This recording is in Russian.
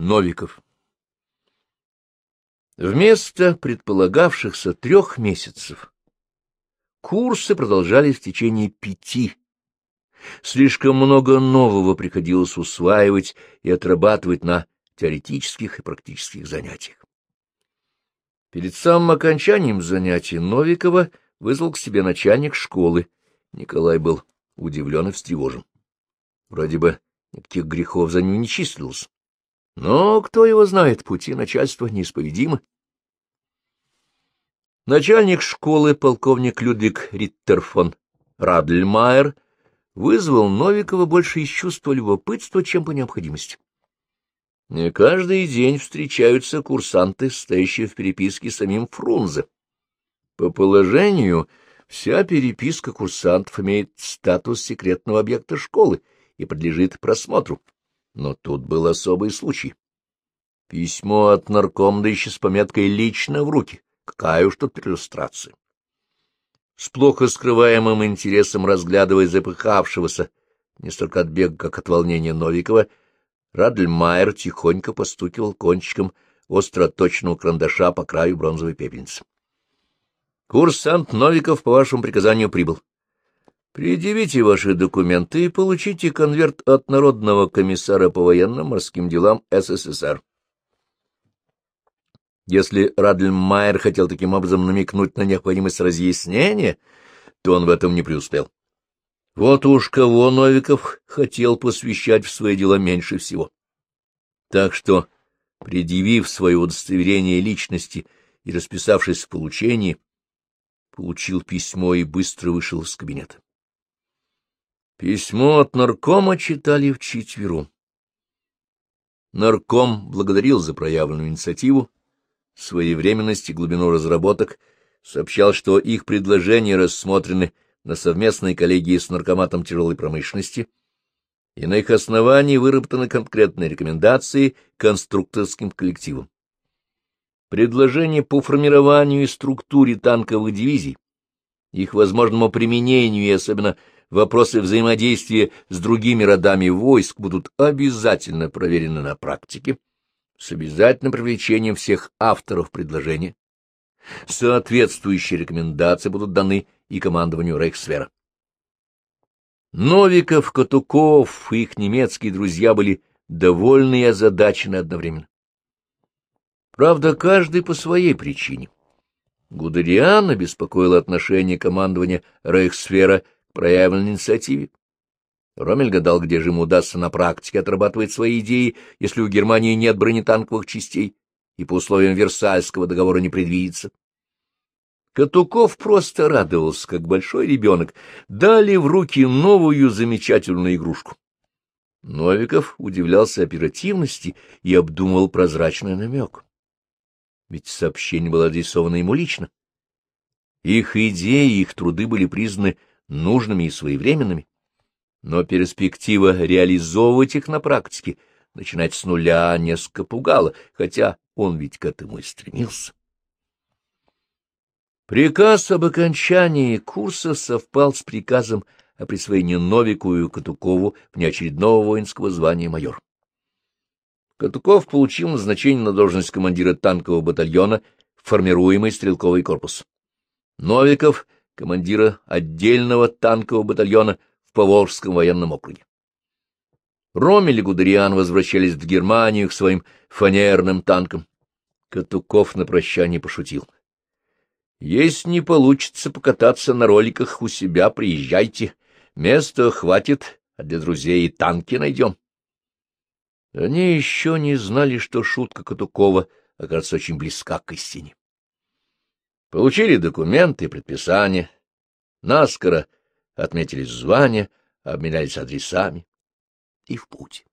Новиков Вместо предполагавшихся трех месяцев курсы продолжались в течение пяти. Слишком много нового приходилось усваивать и отрабатывать на теоретических и практических занятиях. Перед самым окончанием занятий Новикова вызвал к себе начальник школы. Николай был удивлен и встревожен. Вроде бы никаких грехов за ним не числилось. Но кто его знает, пути начальства неисповедимы. Начальник школы, полковник Людвиг Риттер фон Радльмайер, вызвал Новикова больше из чувства любопытства, чем по необходимости. Не каждый день встречаются курсанты, стоящие в переписке с самим Фрунзе. По положению, вся переписка курсантов имеет статус секретного объекта школы и подлежит просмотру. Но тут был особый случай. Письмо от наркомда еще с пометкой «Лично в руки». Какая уж тут иллюстрация. С плохо скрываемым интересом разглядывая запыхавшегося, не столько от бега, как от волнения Новикова, Радльмайер тихонько постукивал кончиком остро-точного карандаша по краю бронзовой пепельницы. — Курсант Новиков по вашему приказанию прибыл. Предъявите ваши документы и получите конверт от Народного комиссара по военным морским делам СССР. Если Радльмайер хотел таким образом намекнуть на необходимость разъяснения, то он в этом не преуспел. Вот уж кого Новиков хотел посвящать в свои дела меньше всего. Так что, предъявив свое удостоверение личности и расписавшись в получении, получил письмо и быстро вышел из кабинета. Письмо от наркома читали вчетвером. Нарком благодарил за проявленную инициативу, своевременность и глубину разработок, сообщал, что их предложения рассмотрены на совместной коллегии с наркоматом тяжелой промышленности, и на их основании выработаны конкретные рекомендации конструкторским коллективам. Предложения по формированию и структуре танковых дивизий, их возможному применению и особенно вопросы взаимодействия с другими родами войск будут обязательно проверены на практике с обязательным привлечением всех авторов предложения. Соответствующие рекомендации будут даны и командованию Рейхсвера. Новиков, Катуков и их немецкие друзья были довольны и озадачены одновременно. Правда, каждый по своей причине. Гудериан обеспокоил отношение командования Рейхсфера проявленной инициативе. Ромель гадал, где же ему удастся на практике отрабатывать свои идеи, если у Германии нет бронетанковых частей и по условиям Версальского договора не предвидится. Катуков просто радовался, как большой ребенок, дали в руки новую замечательную игрушку. Новиков удивлялся оперативности и обдумывал прозрачный намек. Ведь сообщение было адресовано ему лично. Их идеи, их труды были признаны нужными и своевременными, но перспектива реализовывать их на практике, начинать с нуля, несколько пугала, хотя он ведь к этому и стремился. Приказ об окончании курса совпал с приказом о присвоении Новику и Катукову внеочередного воинского звания майор. Катуков получил назначение на должность командира танкового батальона формируемый стрелковый корпус. Новиков — командира отдельного танкового батальона в Поволжском военном округе. Ромель и Гудериан возвращались в Германию к своим фанерным танкам. Катуков на прощание пошутил. — Если не получится покататься на роликах у себя, приезжайте. Места хватит, а для друзей и танки найдем. Они еще не знали, что шутка Катукова окажется очень близка к истине. Получили документы и предписания, наскоро отметились звания, обменялись адресами и в путь.